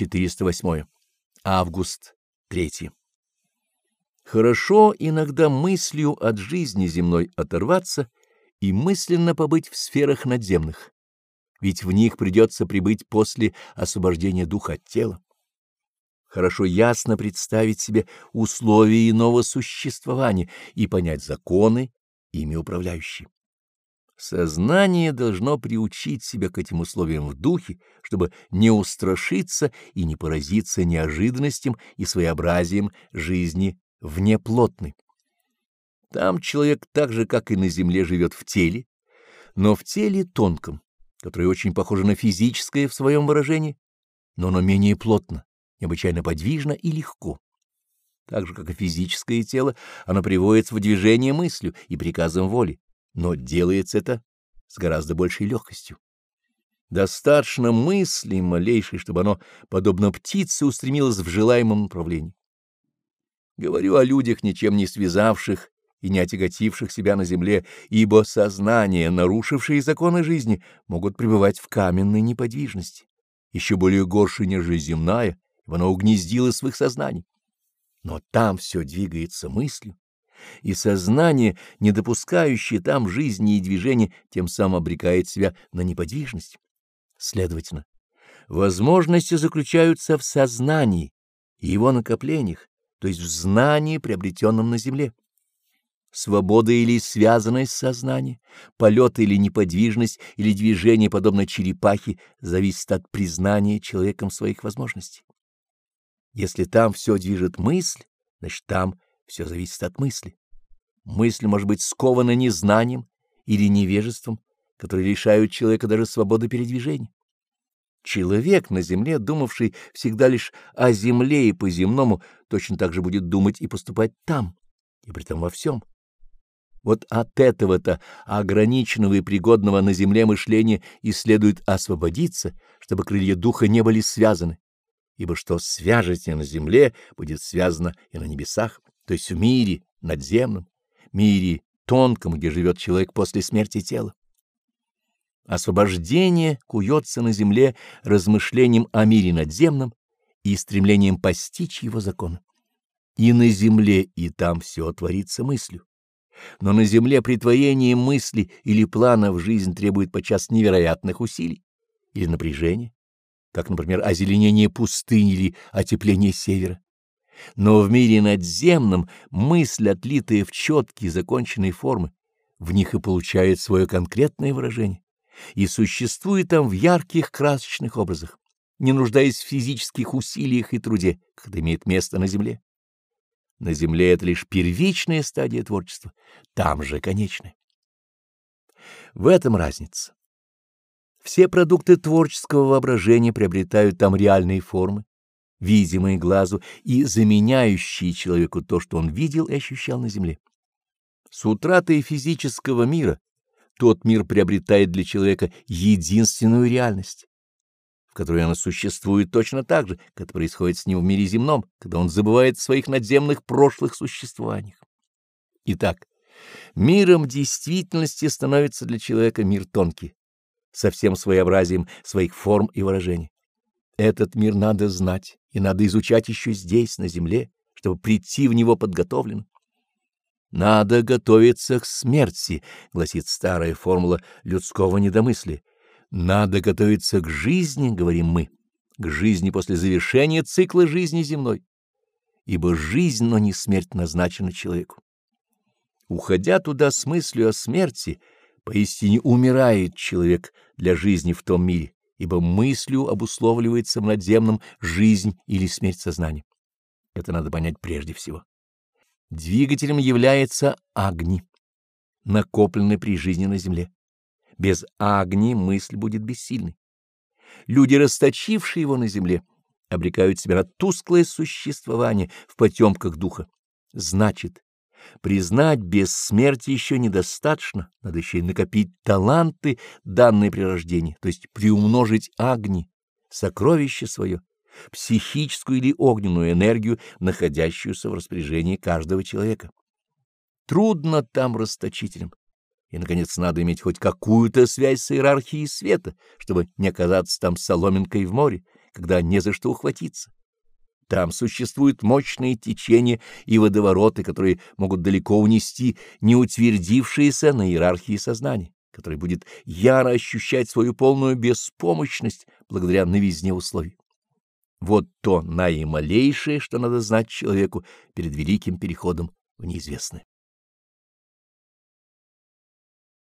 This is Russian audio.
408. Август 3. Хорошо иногда мыслью от жизни земной оторваться и мысленно побыть в сферах надземных, ведь в них придется прибыть после освобождения духа от тела. Хорошо ясно представить себе условия иного существования и понять законы, ими управляющие. Сознание должно приучить себя к этим условиям в духе, чтобы не устрашиться и не поразиться неожиданностям и своеобразием жизни внеплотной. Там человек так же, как и на земле, живет в теле, но в теле тонком, которое очень похоже на физическое в своем выражении, но оно менее плотно, необычайно подвижно и легко. Так же, как и физическое тело, оно приводится в движение мыслью и приказом воли но делается это с гораздо большей легкостью. Достаточно мысли малейшей, чтобы оно, подобно птице, устремилось в желаемом направлении. Говорю о людях, ничем не связавших и не отяготивших себя на земле, ибо сознание, нарушившие законы жизни, могут пребывать в каменной неподвижности, еще более горше, нежели земная, ибо оно угнездилось в их сознании. Но там все двигается мыслью, и сознание, не допускающее там жизни и движения, тем самым обрекает себя на неподвижность. Следовательно, возможности заключаются в сознании и его накоплениях, то есть в знании, приобретенном на земле. Свобода или связанность сознания, полет или неподвижность, или движение, подобно черепахе, зависит от признания человеком своих возможностей. Если там все движет мысль, значит, там все зависит от мысли. Мысль может быть скована незнанием или невежеством, которые лишают человека даже свободы передвижения. Человек на земле, думавший всегда лишь о земле и по-земному, точно так же будет думать и поступать там, и при том во всем. Вот от этого-то ограниченного и пригодного на земле мышления и следует освободиться, чтобы крылья духа не были связаны, ибо что свяжете на земле, будет связано и на небесах то есть в мире надземном, мире тонком, где живет человек после смерти тела. Освобождение куется на земле размышлением о мире надземном и стремлением постичь его закон. И на земле, и там все творится мыслью. Но на земле притворение мысли или плана в жизнь требует подчас невероятных усилий или напряжения, как, например, озеленение пустыни или отепление севера. Но в мире надземном мысль, отлитая в четкие законченные формы, в них и получает свое конкретное выражение, и существует там в ярких красочных образах, не нуждаясь в физических усилиях и труде, это имеет место на земле. На земле это лишь первичная стадия творчества, там же конечная. В этом разница. Все продукты творческого воображения приобретают там реальные формы, видимые глазу и заменяющие человеку то, что он видел и ощущал на земле. С утратой физического мира тот мир приобретает для человека единственную реальность, в которой она существует точно так же, как происходит с ним в мире земном, когда он забывает о своих надземных прошлых существованиях. Итак, миром действительности становится для человека мир тонкий, со всем своеобразием своих форм и выражений. Этот мир надо знать и надо изучать еще здесь, на земле, чтобы прийти в него подготовленным. Надо готовиться к смерти, гласит старая формула людского недомыслия. Надо готовиться к жизни, говорим мы, к жизни после завершения цикла жизни земной. Ибо жизнь, но не смерть назначена человеку. Уходя туда с мыслью о смерти, поистине умирает человек для жизни в том мире ибо мыслью обусловливается в надземном жизнь или смерть сознания. Это надо понять прежде всего. Двигателем является огни, накопленный при жизни на земле. Без огни мысль будет бессильной. Люди, расточившие его на земле, обрекают себя на тусклое существование в потемках духа. Значит, Признать бессмертие еще недостаточно, надо еще и накопить таланты, данные при рождении, то есть приумножить огни, сокровище свое, психическую или огненную энергию, находящуюся в распоряжении каждого человека. Трудно там расточителям. И, наконец, надо иметь хоть какую-то связь с иерархией света, чтобы не оказаться там соломинкой в море, когда не за что ухватиться. Там существуют мощные течения и водовороты, которые могут далеко унести неутвердившиеся на иерархии сознания, которое будет яро ощущать свою полную беспомощность благодаря новизне условий. Вот то наималейшее, что надо знать человеку перед великим переходом в неизвестное.